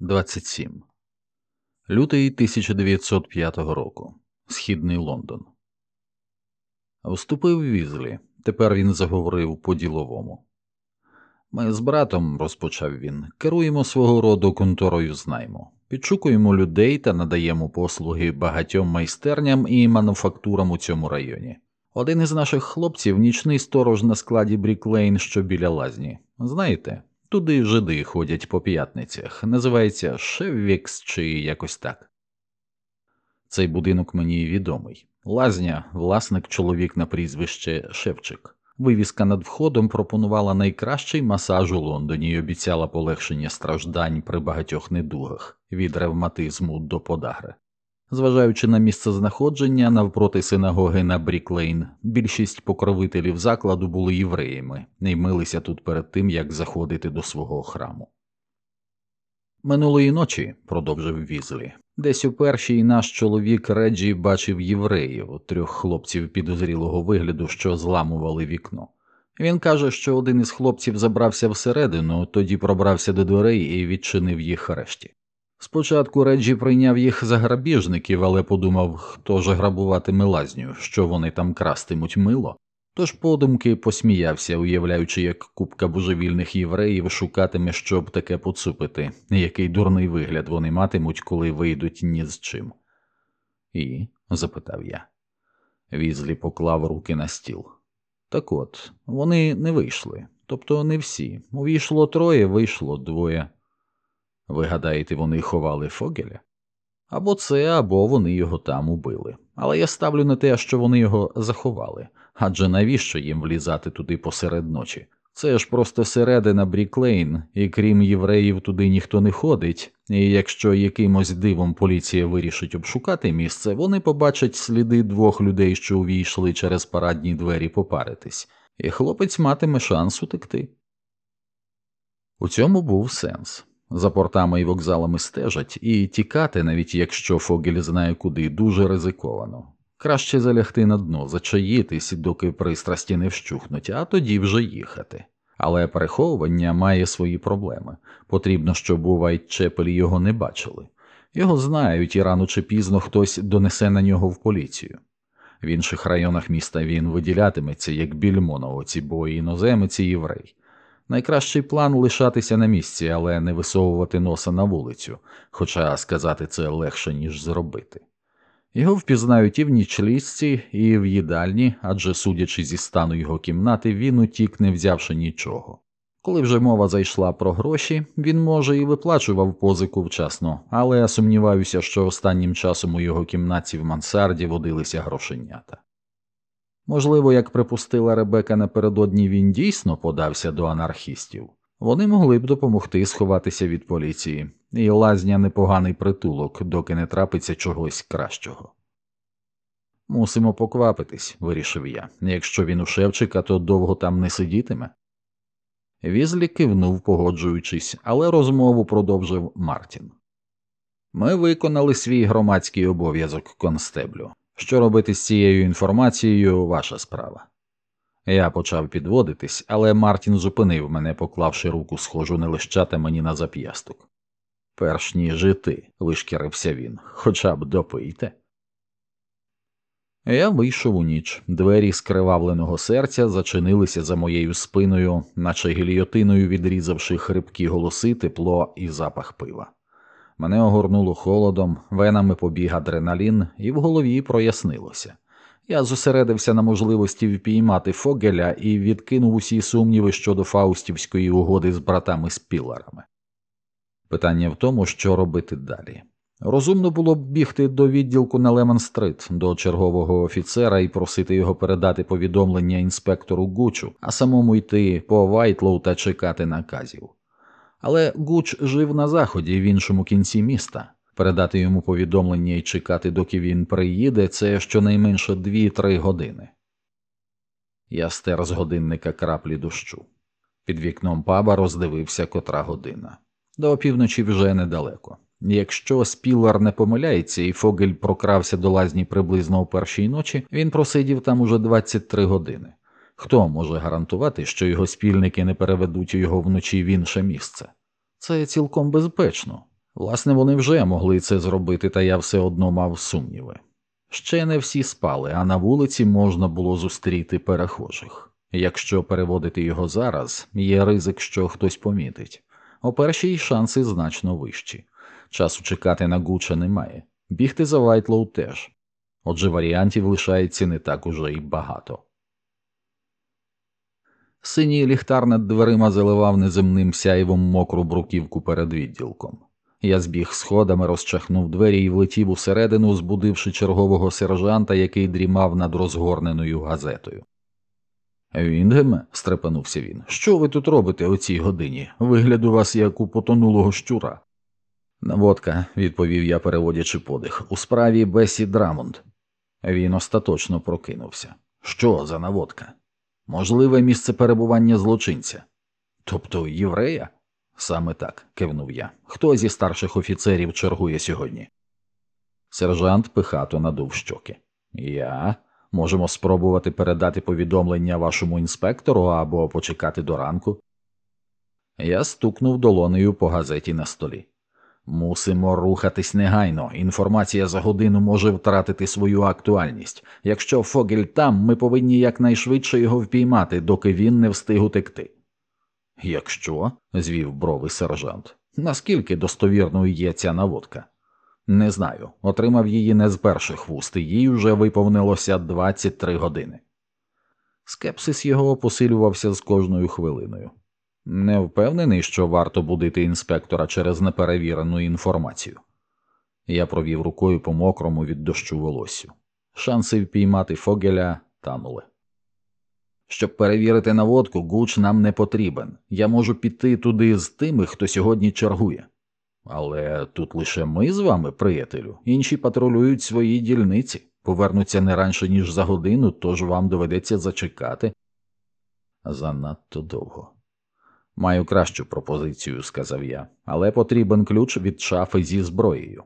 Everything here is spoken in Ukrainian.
27. Лютий 1905 року. Східний Лондон. Вступив візлі. Тепер він заговорив по діловому. Ми з братом, розпочав він, керуємо свого роду конторою знайму. Підшукуємо людей та надаємо послуги багатьом майстерням і мануфактурам у цьому районі. Один із наших хлопців нічний сторож на складі Бріклейн, що біля лазні. Знаєте, туди жиди ходять по п'ятницях, називається Шеввікс чи якось так. Цей будинок мені відомий. Лазня, власник чоловік на прізвище Шевчик. Вивіска над входом пропонувала найкращий масаж у Лондоні і обіцяла полегшення страждань при багатьох недугах від ревматизму до подагри. Зважаючи на місце знаходження навпроти синагоги на Бріклейн, більшість покровителів закладу були євреями і милися тут перед тим, як заходити до свого храму. Минулої ночі, продовжив Візлі, десь у першій наш чоловік Реджі бачив євреїв, трьох хлопців підозрілого вигляду, що зламували вікно. Він каже, що один із хлопців забрався всередину, тоді пробрався до дверей і відчинив їх решті. Спочатку Реджі прийняв їх за грабіжників, але подумав, хто ж грабуватиме лазню, що вони там крастимуть мило. Тож подумки посміявся, уявляючи, як купка божевільних євреїв шукатиме, щоб таке поцупити, який дурний вигляд вони матимуть, коли вийдуть ні з чим. І? запитав я. Візлі поклав руки на стіл. Так от, вони не вийшли, тобто не всі. Увійшло троє, вийшло двоє. Ви гадаєте, вони ховали Фогеля? Або це, або вони його там убили. Але я ставлю на те, що вони його заховали. Адже навіщо їм влізати туди посеред ночі? Це ж просто середина Бріклейн, і крім євреїв, туди ніхто не ходить, і якщо якимось дивом поліція вирішить обшукати місце, вони побачать сліди двох людей, що увійшли через парадні двері попаритись, і хлопець матиме шанс утекти. У цьому був сенс. За портами і вокзалами стежать, і тікати, навіть якщо Фогель знає куди, дуже ризиковано. Краще залягти на дно, зачаїтись, доки пристрасті не вщухнуть, а тоді вже їхати. Але переховування має свої проблеми. Потрібно, щоб у Вайтчепелі його не бачили. Його знають, і рано чи пізно хтось донесе на нього в поліцію. В інших районах міста він виділятиметься як більмо на оці, бо іноземець і єврей. Найкращий план лишатися на місці, але не висовувати носа на вулицю, хоча сказати це легше, ніж зробити. Його впізнають і в нічлісці, і в їдальні, адже, судячи зі стану його кімнати, він утік, не взявши нічого. Коли вже мова зайшла про гроші, він, може, і виплачував позику вчасно, але я сумніваюся, що останнім часом у його кімнаті в мансарді водилися грошенята. Можливо, як припустила Ребека напередодні, він дійсно подався до анархістів, вони могли б допомогти сховатися від поліції, і лазня непоганий притулок, доки не трапиться чогось кращого. Мусимо поквапитись, вирішив я. Якщо він у Шевчика, то довго там не сидітиме. Візлі кивнув, погоджуючись, але розмову продовжив Мартін. Ми виконали свій громадський обов'язок констеблю. Що робити з цією інформацією, ваша справа. Я почав підводитись, але Мартін зупинив мене, поклавши руку схожу не лищати мені на зап'ясток. Перш ніж і вишкірився він, хоча б допийте. Я вийшов у ніч, двері скривавленого серця зачинилися за моєю спиною, наче гільйотиною відрізавши хрипкі голоси, тепло і запах пива. Мене огорнуло холодом, венами побіг адреналін, і в голові прояснилося. Я зосередився на можливості впіймати Фогеля і відкинув усі сумніви щодо Фаустівської угоди з братами Спілерами. Питання в тому, що робити далі. Розумно було б бігти до відділку на Лемон-стрит, до чергового офіцера і просити його передати повідомлення інспектору Гучу, а самому йти по Вайтлоу та чекати наказів. Але Гуч жив на заході в іншому кінці міста. Передати йому повідомлення і чекати, доки він приїде, це щонайменше 2-3 години. Я стер з годинника краплі дощу. Під вікном паба роздивився котра година. До опівночі вже недалеко. Якщо Спілар не помиляється, і Фогель прокрався до лазні приблизно о першій ночі, він просидів там уже 23 години. Хто може гарантувати, що його спільники не переведуть його вночі в інше місце? Це цілком безпечно. Власне, вони вже могли це зробити, та я все одно мав сумніви. Ще не всі спали, а на вулиці можна було зустріти перехожих. Якщо переводити його зараз, є ризик, що хтось помітить. О першій шанси значно вищі. Часу чекати на Гуча немає, бігти за Вайтлоу теж. Отже, варіантів лишається не так уже й багато. Синій ліхтар над дверима заливав неземним сяйвом мокру бруківку перед відділком. Я збіг сходами, розчахнув двері і влетів усередину, збудивши чергового сержанта, який дрімав над розгорненою газетою. Віндгеме, стрепенувся він, що ви тут робите о цій годині? Вигляд у вас як у потонулого щура. Наводка, відповів я, переводячи подих, у справі Бесі Драмонд. Він остаточно прокинувся. Що за наводка? Можливе місце перебування злочинця. Тобто єврея? Саме так, кивнув я. Хто зі старших офіцерів чергує сьогодні? Сержант пихато надув щоки. Я. Можемо спробувати передати повідомлення вашому інспектору або почекати до ранку. Я стукнув долонею по газеті на столі. Мусимо рухатись негайно. Інформація за годину може втратити свою актуальність. Якщо Фогель там, ми повинні якнайшвидше його впіймати, доки він не встиг утекти. Якщо, звів брови сержант, наскільки достовірною є ця наводка? Не знаю, отримав її не з перших вуст, і їй вже виповнилося 23 години. Скепсис його посилювався з кожною хвилиною. Не впевнений, що варто будити інспектора через неперевірену інформацію. Я провів рукою по мокрому від дощу волоссю. Шанси впіймати Фогеля танули. Щоб перевірити наводку, Гуч нам не потрібен. Я можу піти туди з тими, хто сьогодні чергує. Але тут лише ми з вами, приятелю, інші патрулюють свої дільниці, повернуться не раніше, ніж за годину, тож вам доведеться зачекати. Занадто довго. Маю кращу пропозицію, сказав я, але потрібен ключ від шафи зі зброєю.